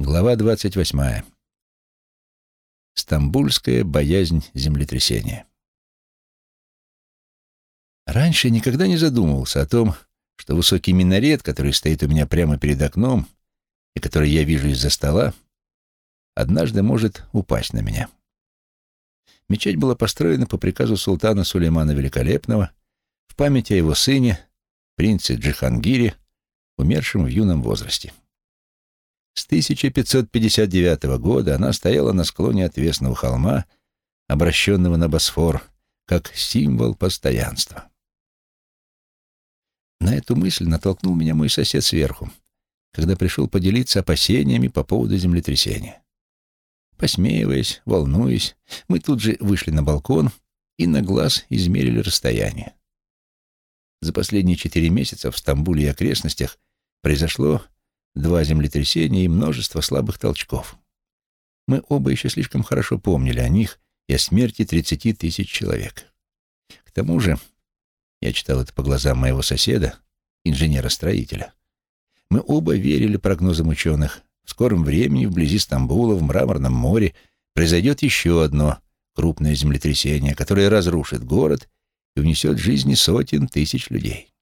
Глава 28. Стамбульская боязнь землетрясения. Раньше никогда не задумывался о том, что высокий минарет, который стоит у меня прямо перед окном и который я вижу из-за стола, однажды может упасть на меня. Мечеть была построена по приказу султана Сулеймана Великолепного в память о его сыне, принце Джихангире, умершем в юном возрасте. С 1559 года она стояла на склоне отвесного холма, обращенного на Босфор, как символ постоянства. На эту мысль натолкнул меня мой сосед сверху, когда пришел поделиться опасениями по поводу землетрясения. Посмеиваясь, волнуясь, мы тут же вышли на балкон и на глаз измерили расстояние. За последние четыре месяца в Стамбуле и окрестностях произошло два землетрясения и множество слабых толчков. Мы оба еще слишком хорошо помнили о них и о смерти 30 тысяч человек. К тому же, я читал это по глазам моего соседа, инженера-строителя, мы оба верили прогнозам ученых. В скором времени вблизи Стамбула, в Мраморном море, произойдет еще одно крупное землетрясение, которое разрушит город и унесет жизни сотен тысяч людей.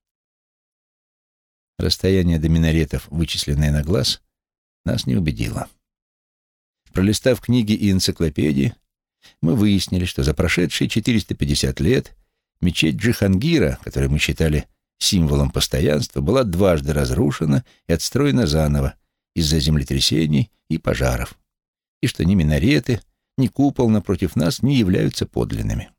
Расстояние до минаретов, вычисленное на глаз, нас не убедило. Пролистав книги и энциклопедии, мы выяснили, что за прошедшие 450 лет мечеть Джихангира, которую мы считали символом постоянства, была дважды разрушена и отстроена заново из-за землетрясений и пожаров, и что ни минареты, ни купол напротив нас не являются подлинными.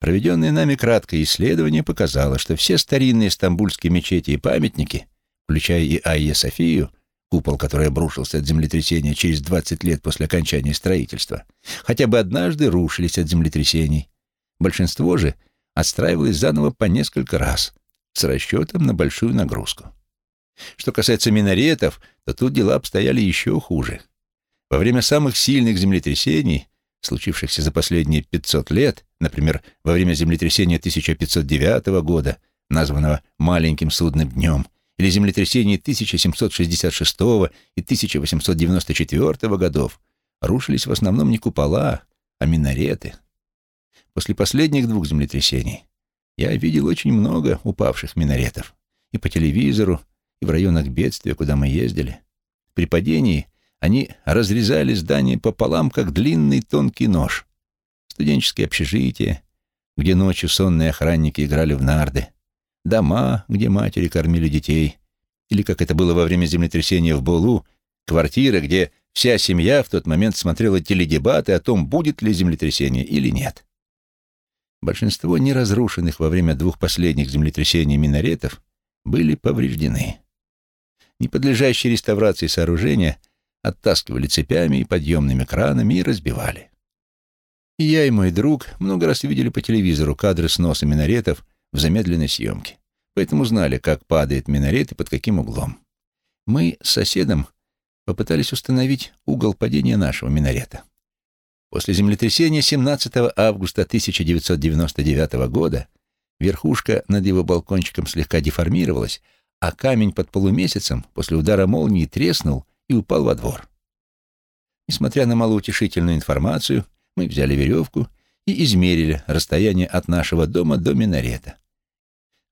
Проведенное нами краткое исследование показало, что все старинные стамбульские мечети и памятники — включая и Айя Софию, купол, который обрушился от землетрясения через 20 лет после окончания строительства, хотя бы однажды рушились от землетрясений. Большинство же отстраивалось заново по несколько раз, с расчетом на большую нагрузку. Что касается минаретов, то тут дела обстояли еще хуже. Во время самых сильных землетрясений, случившихся за последние 500 лет, например, во время землетрясения 1509 года, названного «маленьким судным днем», или землетрясений 1766 и 1894 годов рушились в основном не купола, а минареты. После последних двух землетрясений я видел очень много упавших минаретов и по телевизору, и в районах бедствия, куда мы ездили. При падении они разрезали здание пополам, как длинный тонкий нож. Студенческие общежития, где ночью сонные охранники играли в нарды, дома, где матери кормили детей, или, как это было во время землетрясения в Булу, квартиры, где вся семья в тот момент смотрела теледебаты о том, будет ли землетрясение или нет. Большинство неразрушенных во время двух последних землетрясений минаретов были повреждены. Неподлежащие реставрации сооружения оттаскивали цепями и подъемными кранами и разбивали. И я и мой друг много раз видели по телевизору кадры сноса минаретов в замедленной съемке, поэтому знали, как падает минарет и под каким углом. Мы с соседом попытались установить угол падения нашего минарета. После землетрясения 17 августа 1999 года верхушка над его балкончиком слегка деформировалась, а камень под полумесяцем после удара молнии треснул и упал во двор. Несмотря на малоутешительную информацию, мы взяли веревку и измерили расстояние от нашего дома до минарета.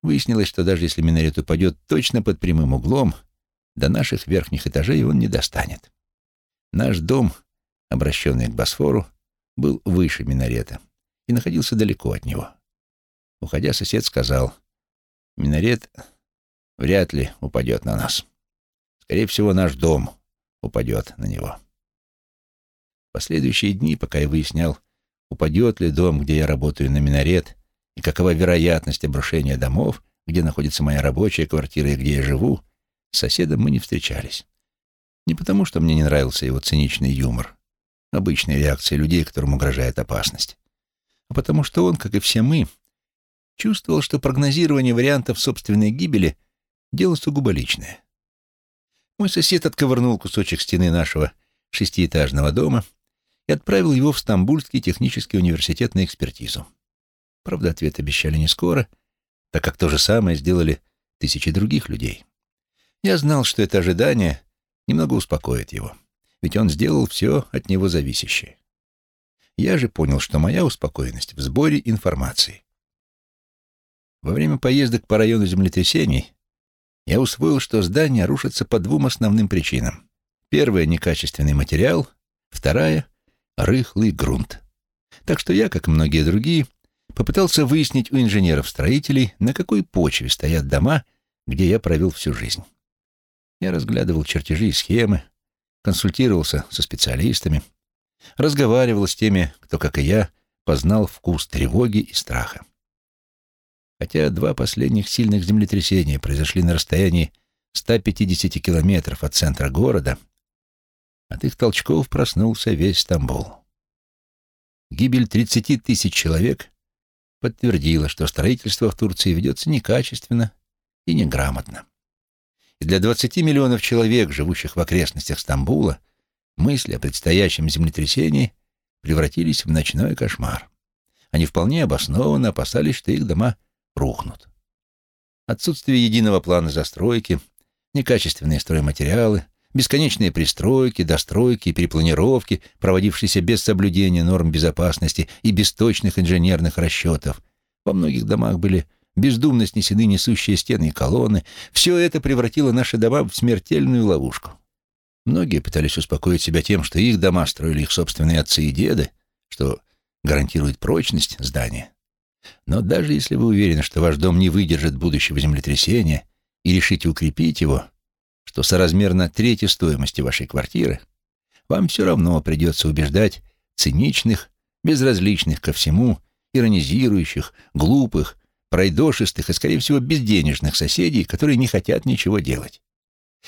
Выяснилось, что даже если минарет упадет точно под прямым углом, до наших верхних этажей он не достанет. Наш дом, обращенный к Босфору, был выше минарета и находился далеко от него. Уходя, сосед сказал, «Минарет вряд ли упадет на нас. Скорее всего, наш дом упадет на него». В последующие дни, пока я выяснял, упадет ли дом, где я работаю, на минарет, и какова вероятность обрушения домов, где находится моя рабочая квартира и где я живу, с соседом мы не встречались. Не потому, что мне не нравился его циничный юмор, обычная реакция людей, которым угрожает опасность, а потому что он, как и все мы, чувствовал, что прогнозирование вариантов собственной гибели — дело сугубо личное. Мой сосед отковырнул кусочек стены нашего шестиэтажного дома — и отправил его в Стамбульский технический университет на экспертизу. Правда, ответ обещали не скоро, так как то же самое сделали тысячи других людей. Я знал, что это ожидание немного успокоит его. ведь он сделал все от него зависящее. Я же понял, что моя успокоенность в сборе информации. Во время поездок по району землетрясений я усвоил, что здания рушатся по двум основным причинам. Первая — некачественный материал, вторая — рыхлый грунт. Так что я, как многие другие, попытался выяснить у инженеров-строителей, на какой почве стоят дома, где я провел всю жизнь. Я разглядывал чертежи и схемы, консультировался со специалистами, разговаривал с теми, кто, как и я, познал вкус тревоги и страха. Хотя два последних сильных землетрясения произошли на расстоянии 150 километров от центра города, от их толчков проснулся весь Стамбул. Гибель 30 тысяч человек подтвердила, что строительство в Турции ведется некачественно и неграмотно. И для 20 миллионов человек, живущих в окрестностях Стамбула, мысли о предстоящем землетрясении превратились в ночной кошмар. Они вполне обоснованно опасались, что их дома рухнут. Отсутствие единого плана застройки, некачественные стройматериалы, бесконечные пристройки, достройки и перепланировки, проводившиеся без соблюдения норм безопасности и без точных инженерных расчетов. Во многих домах были бездумно снесены несущие стены и колонны. Все это превратило наши дома в смертельную ловушку. Многие пытались успокоить себя тем, что их дома строили их собственные отцы и деды, что гарантирует прочность здания. Но даже если вы уверены, что ваш дом не выдержит будущего землетрясения и решите укрепить его, что соразмерно трети стоимости вашей квартиры, вам все равно придется убеждать циничных, безразличных ко всему, иронизирующих, глупых, пройдошистых и, скорее всего, безденежных соседей, которые не хотят ничего делать.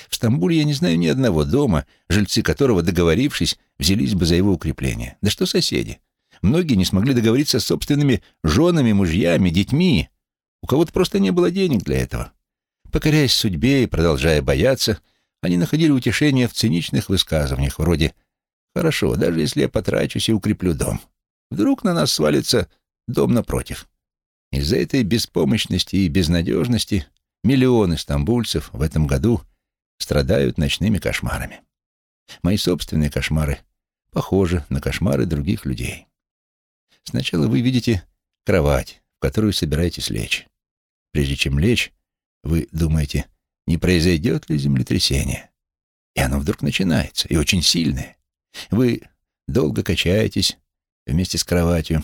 В Стамбуле я не знаю ни одного дома, жильцы которого, договорившись, взялись бы за его укрепление. Да что соседи? Многие не смогли договориться с собственными женами, мужьями, детьми. У кого-то просто не было денег для этого. Покоряясь судьбе и продолжая бояться, они находили утешение в циничных высказываниях, вроде «Хорошо, даже если я потрачусь и укреплю дом. Вдруг на нас свалится дом напротив». Из-за этой беспомощности и безнадежности миллионы стамбульцев в этом году страдают ночными кошмарами. Мои собственные кошмары похожи на кошмары других людей. Сначала вы видите кровать, в которую собираетесь лечь. Прежде чем лечь, вы думаете, не произойдет ли землетрясение. И оно вдруг начинается, и очень сильное. Вы долго качаетесь вместе с кроватью.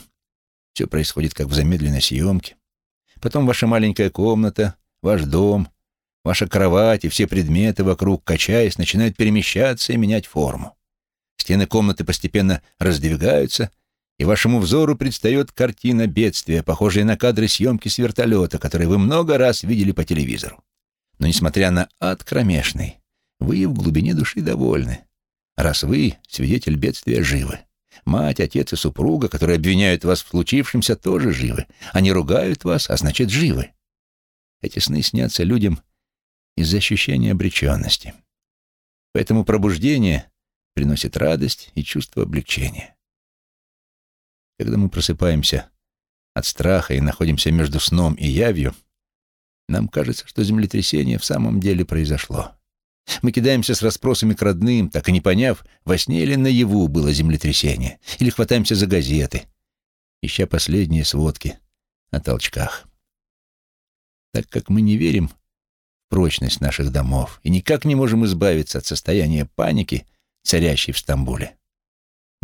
Все происходит как в замедленной съемке. Потом ваша маленькая комната, ваш дом, ваша кровать и все предметы вокруг, качаясь, начинают перемещаться и менять форму. Стены комнаты постепенно раздвигаются — и вашему взору предстает картина бедствия, похожая на кадры съемки с вертолета, которые вы много раз видели по телевизору. Но, несмотря на ад кромешный, вы в глубине души довольны, раз вы, свидетель бедствия, живы. Мать, отец и супруга, которые обвиняют вас в случившемся, тоже живы. Они ругают вас, а значит, живы. Эти сны снятся людям из-за ощущения обреченности. Поэтому пробуждение приносит радость и чувство облегчения. Когда мы просыпаемся от страха и находимся между сном и явью, нам кажется, что землетрясение в самом деле произошло. Мы кидаемся с расспросами к родным, так и не поняв, во сне или наяву было землетрясение, или хватаемся за газеты, ища последние сводки о толчках. Так как мы не верим в прочность наших домов и никак не можем избавиться от состояния паники, царящей в Стамбуле,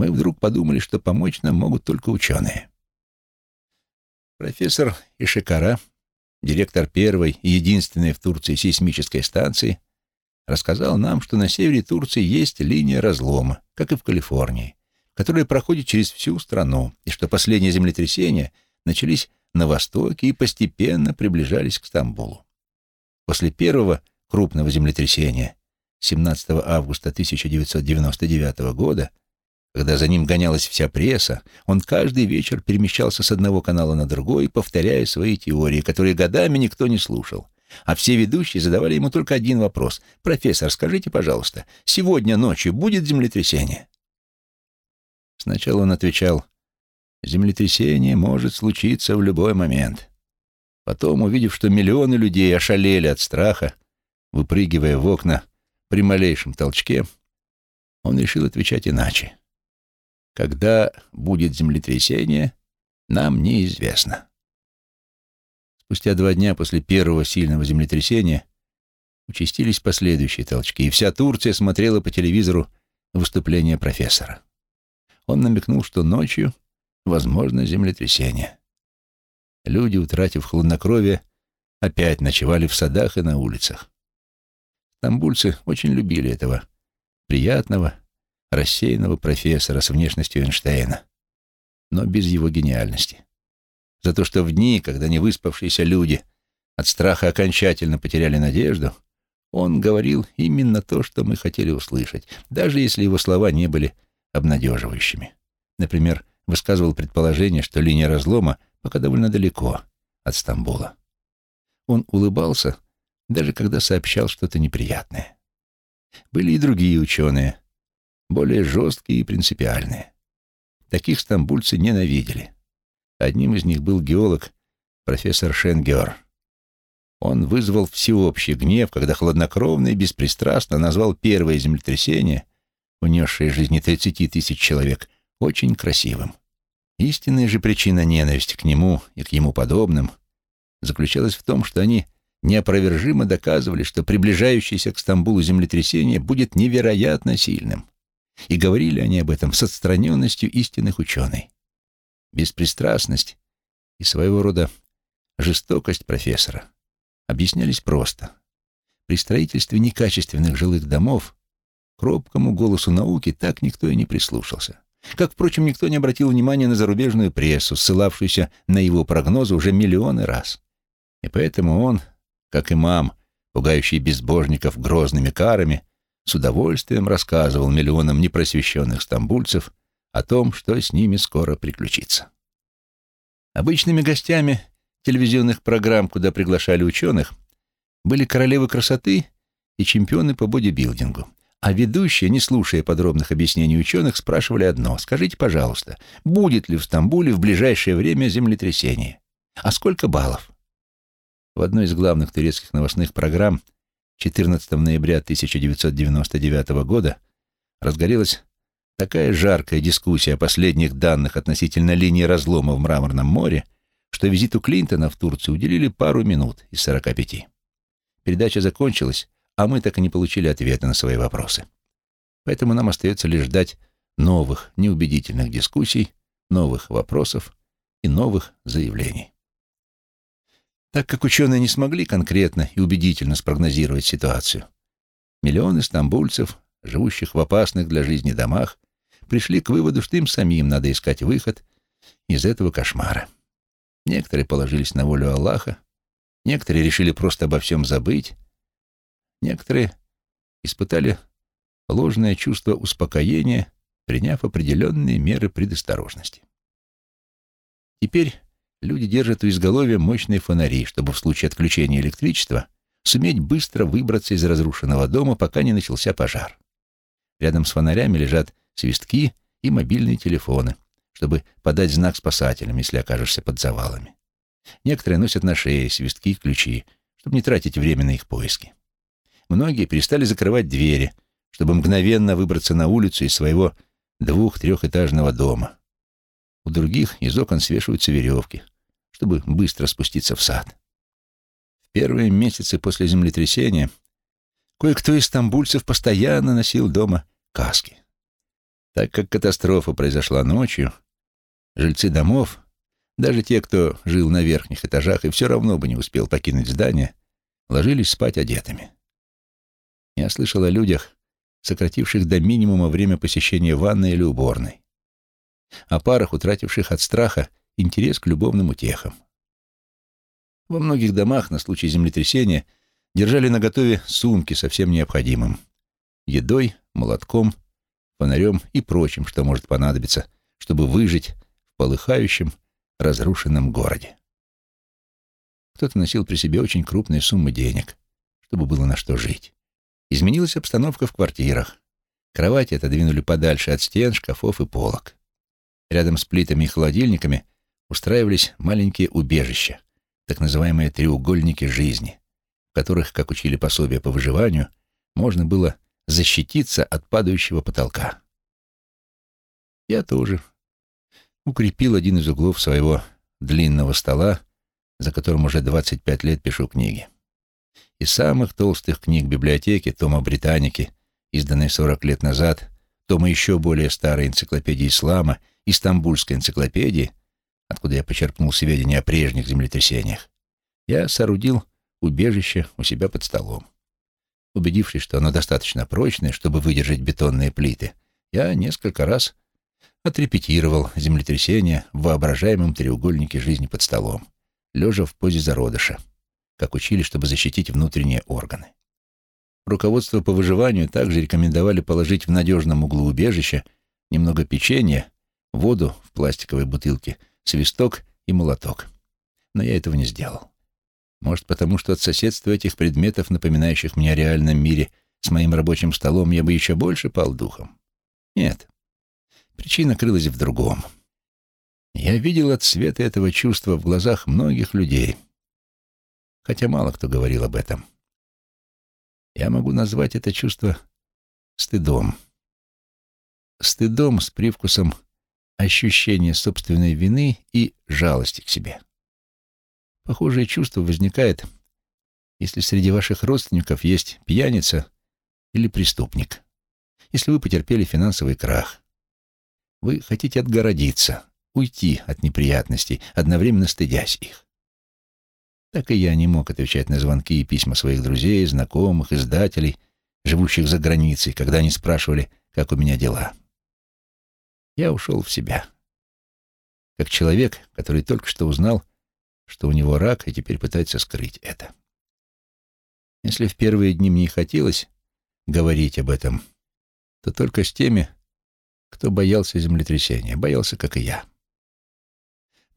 мы вдруг подумали, что помочь нам могут только ученые. Профессор Ишикара, директор первой и единственной в Турции сейсмической станции, рассказал нам, что на севере Турции есть линия разлома, как и в Калифорнии, которая проходит через всю страну, и что последние землетрясения начались на востоке и постепенно приближались к Стамбулу. После первого крупного землетрясения 17 августа 1999 года когда за ним гонялась вся пресса, он каждый вечер перемещался с одного канала на другой, повторяя свои теории, которые годами никто не слушал. А все ведущие задавали ему только один вопрос. «Профессор, скажите, пожалуйста, сегодня ночью будет землетрясение?» Сначала он отвечал, «Землетрясение может случиться в любой момент». Потом, увидев, что миллионы людей ошалели от страха, выпрыгивая в окна при малейшем толчке, он решил отвечать иначе. Когда будет землетрясение, нам неизвестно. Спустя два дня после первого сильного землетрясения участились последующие толчки, и вся Турция смотрела по телевизору выступление профессора. Он намекнул, что ночью возможно землетрясение. Люди, утратив хладнокровие, опять ночевали в садах и на улицах. Стамбульцы очень любили этого приятного, рассеянного профессора с внешностью Эйнштейна, но без его гениальности. За то, что в дни, когда невыспавшиеся люди от страха окончательно потеряли надежду, он говорил именно то, что мы хотели услышать, даже если его слова не были обнадеживающими. Например, высказывал предположение, что линия разлома пока довольно далеко от Стамбула. Он улыбался, даже когда сообщал что-то неприятное. Были и другие ученые, более жесткие и принципиальные. Таких стамбульцы ненавидели. Одним из них был геолог профессор Шенгер. Он вызвал всеобщий гнев, когда хладнокровно и беспристрастно назвал первое землетрясение, унесшее жизни 30 тысяч человек, очень красивым. Истинная же причина ненависти к нему и к ему подобным заключалась в том, что они неопровержимо доказывали, что приближающееся к Стамбулу землетрясение будет невероятно сильным. И говорили они об этом с отстраненностью истинных ученых. Беспристрастность и своего рода жестокость профессора объяснялись просто. При строительстве некачественных жилых домов к робкому голосу науки так никто и не прислушался. Как, впрочем, никто не обратил внимания на зарубежную прессу, ссылавшуюся на его прогнозы уже миллионы раз. И поэтому он, как имам, пугающий безбожников грозными карами, с удовольствием рассказывал миллионам непросвещенных стамбульцев о том, что с ними скоро приключится. Обычными гостями телевизионных программ, куда приглашали ученых, были королевы красоты и чемпионы по бодибилдингу. А ведущие, не слушая подробных объяснений ученых, спрашивали одно. «Скажите, пожалуйста, будет ли в Стамбуле в ближайшее время землетрясение? А сколько баллов?» В одной из главных турецких новостных программ 14 ноября 1999 года разгорелась такая жаркая дискуссия о последних данных относительно линии разлома в Мраморном море, что визиту Клинтона в Турцию уделили пару минут из 45. Передача закончилась, а мы так и не получили ответа на свои вопросы. Поэтому нам остается лишь ждать новых неубедительных дискуссий, новых вопросов и новых заявлений. Так как ученые не смогли конкретно и убедительно спрогнозировать ситуацию, миллионы стамбульцев, живущих в опасных для жизни домах, пришли к выводу, что им самим надо искать выход из этого кошмара. Некоторые положились на волю Аллаха, некоторые решили просто обо всем забыть, некоторые испытали ложное чувство успокоения, приняв определенные меры предосторожности. Теперь люди держат у изголовья мощные фонари, чтобы в случае отключения электричества суметь быстро выбраться из разрушенного дома, пока не начался пожар. Рядом с фонарями лежат свистки и мобильные телефоны, чтобы подать знак спасателям, если окажешься под завалами. Некоторые носят на шее свистки и ключи, чтобы не тратить время на их поиски. Многие перестали закрывать двери, чтобы мгновенно выбраться на улицу из своего двух-трехэтажного дома. У других из окон свешиваются веревки, чтобы быстро спуститься в сад. В первые месяцы после землетрясения кое-кто из стамбульцев постоянно носил дома каски. Так как катастрофа произошла ночью, жильцы домов, даже те, кто жил на верхних этажах и все равно бы не успел покинуть здание, ложились спать одетыми. Я слышал о людях, сокративших до минимума время посещения ванной или уборной, о парах, утративших от страха интерес к любовным утехам. Во многих домах на случай землетрясения держали наготове сумки со всем необходимым — едой, молотком, фонарем и прочим, что может понадобиться, чтобы выжить в полыхающем, разрушенном городе. Кто-то носил при себе очень крупные суммы денег, чтобы было на что жить. Изменилась обстановка в квартирах. Кровати отодвинули подальше от стен, шкафов и полок. Рядом с плитами и холодильниками устраивались маленькие убежища, так называемые треугольники жизни, в которых, как учили пособия по выживанию, можно было защититься от падающего потолка. Я тоже укрепил один из углов своего длинного стола, за которым уже 25 лет пишу книги. Из самых толстых книг библиотеки, тома «Британики», изданной 40 лет назад, тома еще более старой энциклопедии ислама и стамбульской энциклопедии, откуда я почерпнул сведения о прежних землетрясениях, я соорудил убежище у себя под столом. Убедившись, что оно достаточно прочное, чтобы выдержать бетонные плиты, я несколько раз отрепетировал землетрясение в воображаемом треугольнике жизни под столом, лежа в позе зародыша, как учили, чтобы защитить внутренние органы. Руководство по выживанию также рекомендовали положить в надежном углу убежища немного печенья, воду в пластиковой бутылке, свисток и молоток. Но я этого не сделал. Может, потому что от соседства этих предметов, напоминающих мне о реальном мире, с моим рабочим столом я бы еще больше пал духом? Нет. Причина крылась в другом. Я видел от света этого чувства в глазах многих людей, хотя мало кто говорил об этом. Я могу назвать это чувство стыдом. Стыдом с привкусом ощущения собственной вины и жалости к себе. Похожее чувство возникает, если среди ваших родственников есть пьяница или преступник, если вы потерпели финансовый крах. Вы хотите отгородиться, уйти от неприятностей, одновременно стыдясь их. Так и я не мог отвечать на звонки и письма своих друзей, знакомых, издателей, живущих за границей, когда они спрашивали, как у меня дела. Я ушел в себя. Как человек, который только что узнал, что у него рак, и теперь пытается скрыть это. Если в первые дни мне хотелось говорить об этом, то только с теми, кто боялся землетрясения, боялся, как и я.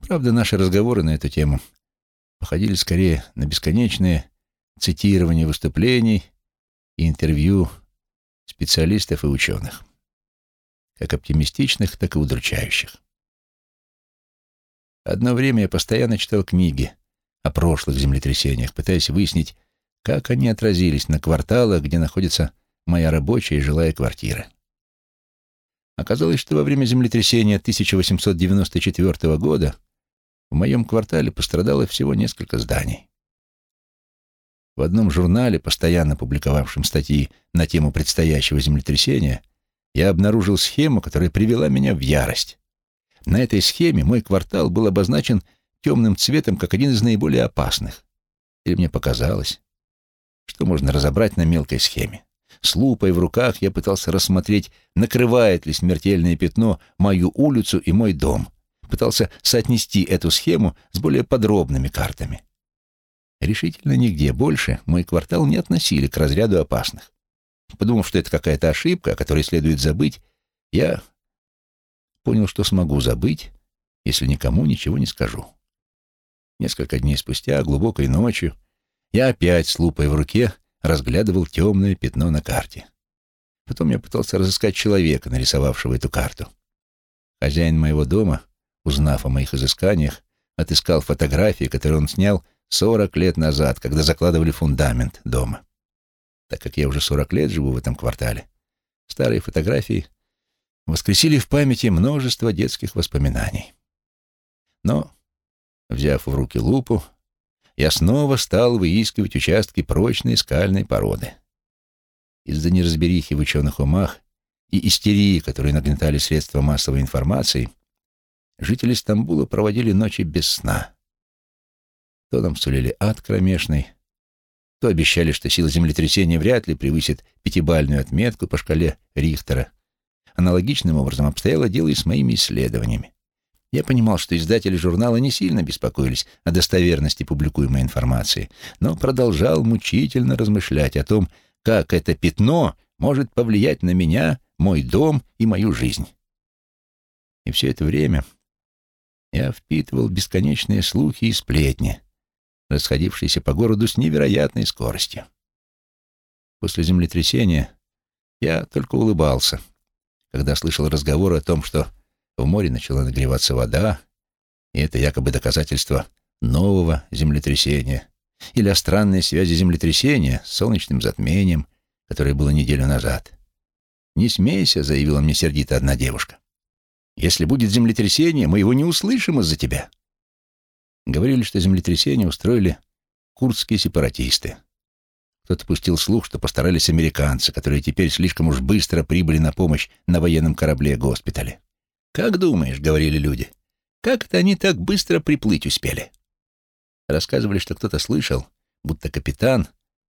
Правда, наши разговоры на эту тему походили скорее на бесконечные цитирования выступлений и интервью специалистов и ученых, как оптимистичных, так и удручающих. Одно время я постоянно читал книги о прошлых землетрясениях, пытаясь выяснить, как они отразились на кварталах, где находится моя рабочая и жилая квартира. Оказалось, что во время землетрясения 1894 года в моем квартале пострадало всего несколько зданий. В одном журнале, постоянно публиковавшем статьи на тему предстоящего землетрясения, я обнаружил схему, которая привела меня в ярость. На этой схеме мой квартал был обозначен темным цветом как один из наиболее опасных. Или мне показалось, что можно разобрать на мелкой схеме. С лупой в руках я пытался рассмотреть, накрывает ли смертельное пятно мою улицу и мой дом. Пытался соотнести эту схему с более подробными картами. Решительно нигде больше мой квартал не относили к разряду опасных. Подумав, что это какая-то ошибка, о которой следует забыть, я понял, что смогу забыть, если никому ничего не скажу. Несколько дней спустя, глубокой ночью, я опять с лупой в руке разглядывал темное пятно на карте. Потом я пытался разыскать человека, нарисовавшего эту карту. Хозяин моего дома, узнав о моих изысканиях, отыскал фотографии, которые он снял 40 лет назад, когда закладывали фундамент дома. Так как я уже 40 лет живу в этом квартале, старые фотографии воскресили в памяти множество детских воспоминаний. Но, взяв в руки лупу, я снова стал выискивать участки прочной скальной породы. Из-за неразберихи в ученых умах и истерии, которые нагнетали средства массовой информации, жители Стамбула проводили ночи без сна. То нам сулили ад кромешный, то обещали, что сила землетрясения вряд ли превысит пятибальную отметку по шкале Рихтера, Аналогичным образом обстояло дело и с моими исследованиями. Я понимал, что издатели журнала не сильно беспокоились о достоверности публикуемой информации, но продолжал мучительно размышлять о том, как это пятно может повлиять на меня, мой дом и мою жизнь. И все это время я впитывал бесконечные слухи и сплетни, расходившиеся по городу с невероятной скоростью. После землетрясения я только улыбался — когда слышал разговоры о том, что в море начала нагреваться вода, и это якобы доказательство нового землетрясения, или о странной связи землетрясения с солнечным затмением, которое было неделю назад. «Не смейся», — заявила мне сердито одна девушка. «Если будет землетрясение, мы его не услышим из-за тебя». Говорили, что землетрясение устроили курдские сепаратисты. Кто-то пустил слух, что постарались американцы, которые теперь слишком уж быстро прибыли на помощь на военном корабле-госпитале. «Как думаешь?» — говорили люди. «Как это они так быстро приплыть успели?» Рассказывали, что кто-то слышал, будто капитан,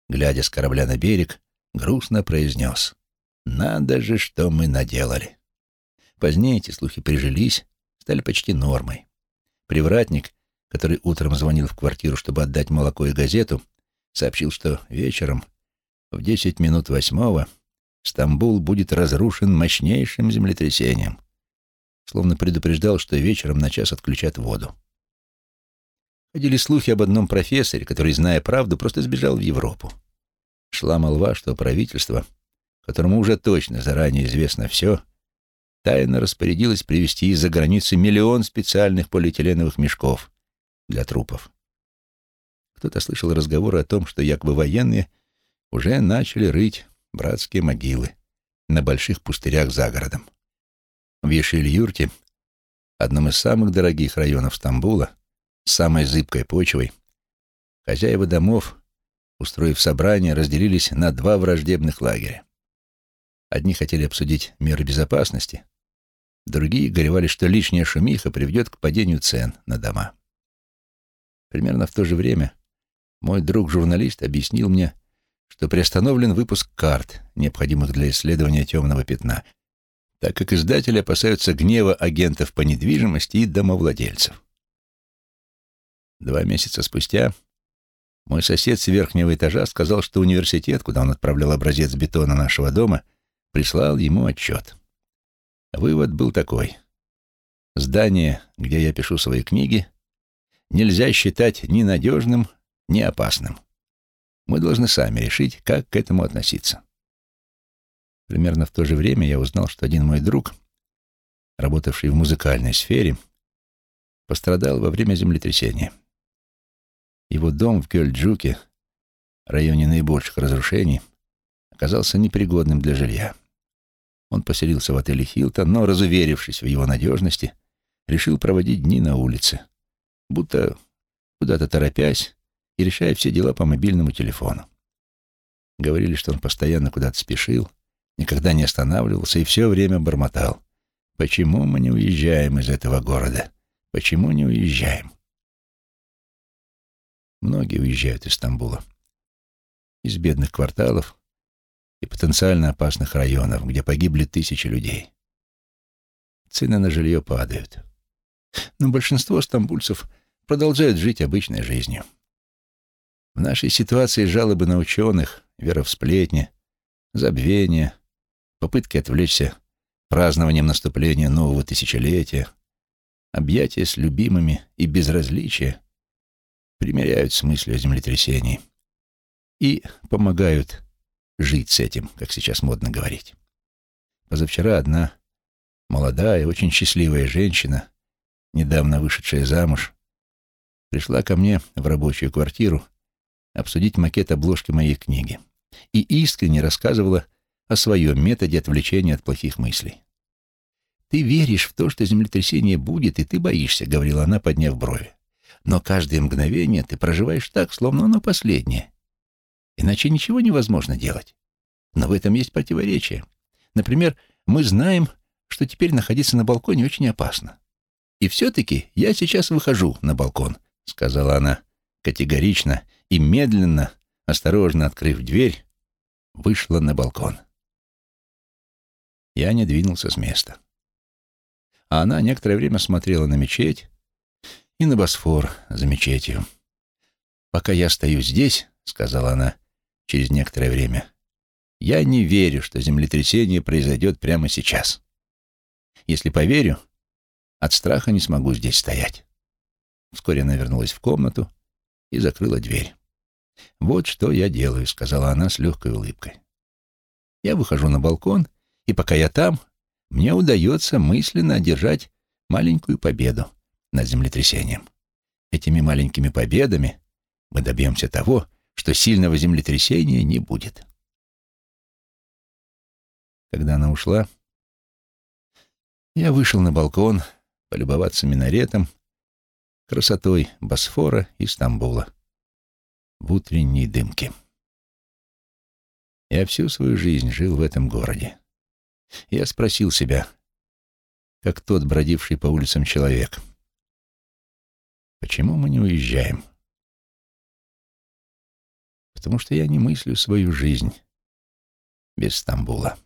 глядя с корабля на берег, грустно произнес. «Надо же, что мы наделали!» Позднее эти слухи прижились, стали почти нормой. Привратник, который утром звонил в квартиру, чтобы отдать молоко и газету, сообщил, что вечером в десять минут восьмого Стамбул будет разрушен мощнейшим землетрясением, словно предупреждал, что вечером на час отключат воду. Ходили слухи об одном профессоре, который, зная правду, просто сбежал в Европу. Шла молва, что правительство, которому уже точно заранее известно все, тайно распорядилось привезти из-за границы миллион специальных полиэтиленовых мешков для трупов. Кто-то слышал разговоры о том, что якобы военные уже начали рыть братские могилы на больших пустырях за городом. В Ешиль-Юрте, одном из самых дорогих районов Стамбула, с самой зыбкой почвой, хозяева домов, устроив собрание, разделились на два враждебных лагеря. Одни хотели обсудить меры безопасности, другие горевали, что лишняя шумиха приведет к падению цен на дома. Примерно в то же время мой друг-журналист объяснил мне, что приостановлен выпуск карт, необходимых для исследования темного пятна, так как издатели опасаются гнева агентов по недвижимости и домовладельцев. Два месяца спустя мой сосед с верхнего этажа сказал, что университет, куда он отправлял образец бетона нашего дома, прислал ему отчет. Вывод был такой. Здание, где я пишу свои книги, нельзя считать ни надежным, ни опасным. Мы должны сами решить, как к этому относиться. Примерно в то же время я узнал, что один мой друг, работавший в музыкальной сфере, пострадал во время землетрясения. Его дом в Кёльджуке, районе наибольших разрушений, оказался непригодным для жилья. Он поселился в отеле «Хилтон», но, разуверившись в его надежности, решил проводить дни на улице, будто куда-то торопясь и решая все дела по мобильному телефону. Говорили, что он постоянно куда-то спешил, никогда не останавливался и все время бормотал. «Почему мы не уезжаем из этого города? Почему не уезжаем?» Многие уезжают из Стамбула. Из бедных кварталов и потенциально опасных районов, где погибли тысячи людей. Цены на жилье падают. Но большинство стамбульцев продолжают жить обычной жизнью. В нашей ситуации жалобы на ученых, вера в сплетни, забвение, попытки отвлечься празднованием наступления нового тысячелетия, объятия с любимыми и безразличие примиряют с мыслью о землетрясении и помогают жить с этим, как сейчас модно говорить. Позавчера одна молодая, очень счастливая женщина, недавно вышедшая замуж, пришла ко мне в рабочую квартиру обсудить макет обложки моей книги и искренне рассказывала о своем методе отвлечения от плохих мыслей. «Ты веришь в то, что землетрясение будет, и ты боишься», — говорила она, подняв брови. Но каждое мгновение ты проживаешь так, словно оно последнее. Иначе ничего невозможно делать. Но в этом есть противоречие. Например, мы знаем, что теперь находиться на балконе очень опасно. И все-таки я сейчас выхожу на балкон, сказала она категорично и медленно, осторожно открыв дверь, вышла на балкон. Я не двинулся с места. А она некоторое время смотрела на мечеть, и на Босфор за мечетью. «Пока я стою здесь», — сказала она через некоторое время, — «я не верю, что землетрясение произойдет прямо сейчас. Если поверю, от страха не смогу здесь стоять». Вскоре она вернулась в комнату и закрыла дверь. «Вот что я делаю», — сказала она с легкой улыбкой. «Я выхожу на балкон, и пока я там, мне удается мысленно одержать маленькую победу над землетрясением. Этими маленькими победами мы добьемся того, что сильного землетрясения не будет. Когда она ушла, я вышел на балкон полюбоваться минаретом, красотой Босфора и Стамбула в утренней дымке. Я всю свою жизнь жил в этом городе. Я спросил себя, как тот бродивший по улицам человек, почему мы не уезжаем? Потому что я не мыслю свою жизнь без Стамбула.